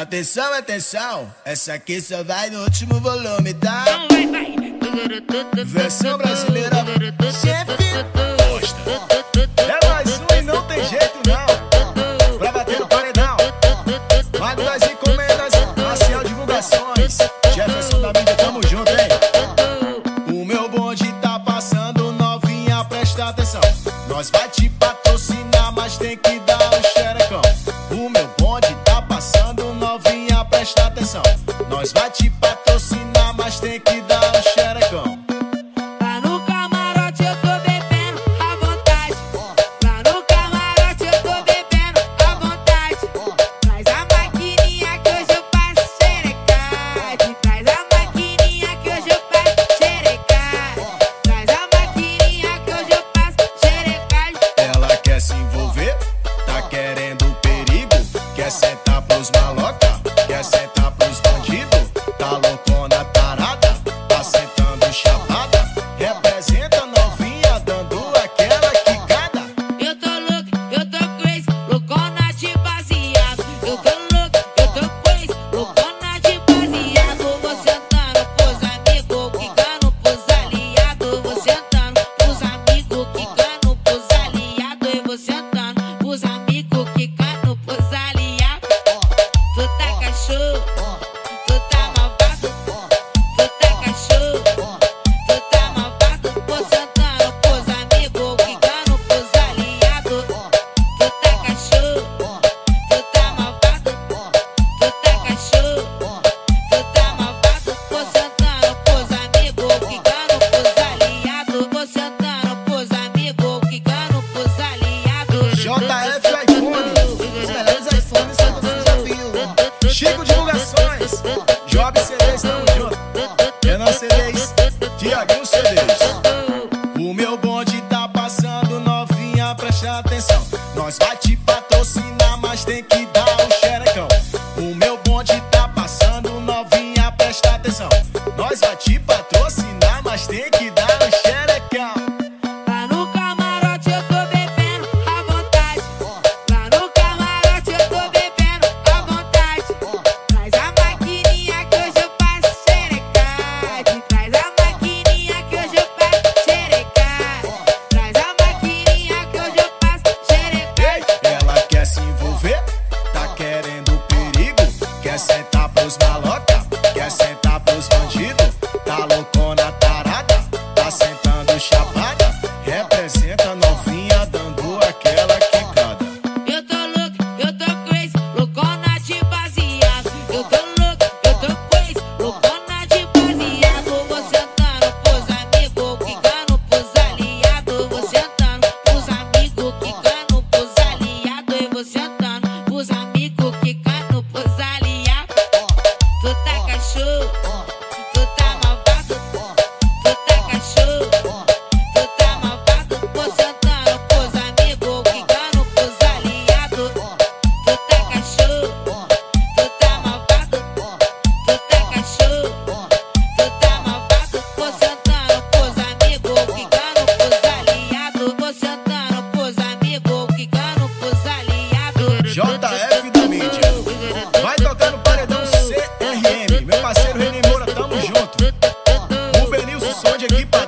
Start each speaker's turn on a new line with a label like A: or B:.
A: Atenção, atenção, essa aqui só vai no último volume, tá? Versão brasileira, chefe gosta. É mais um e não tem jeito não. Pra bater no paredão. Mago das encomendas, Marcial Divulgações. Jefferson da mídia, tamo junto, hein? O meu bonde tá passando, novinha, presta atenção. Nós vai te patrocinar, mas tem que os maloca, quer sentar O meu bonde tá passando, novinha, presta atenção. Nós vai te patrocinar, mas tem que dar o um xerecão.
B: O meu bonde tá passando, novinha, presta atenção. Nós vai te patrocinar, mas tem que dar o um xerecão. JF da mídia. Vai tocar no
A: paredão CRM. Meu parceiro René Moura, tamo junto. O Benilson Sonde aqui pra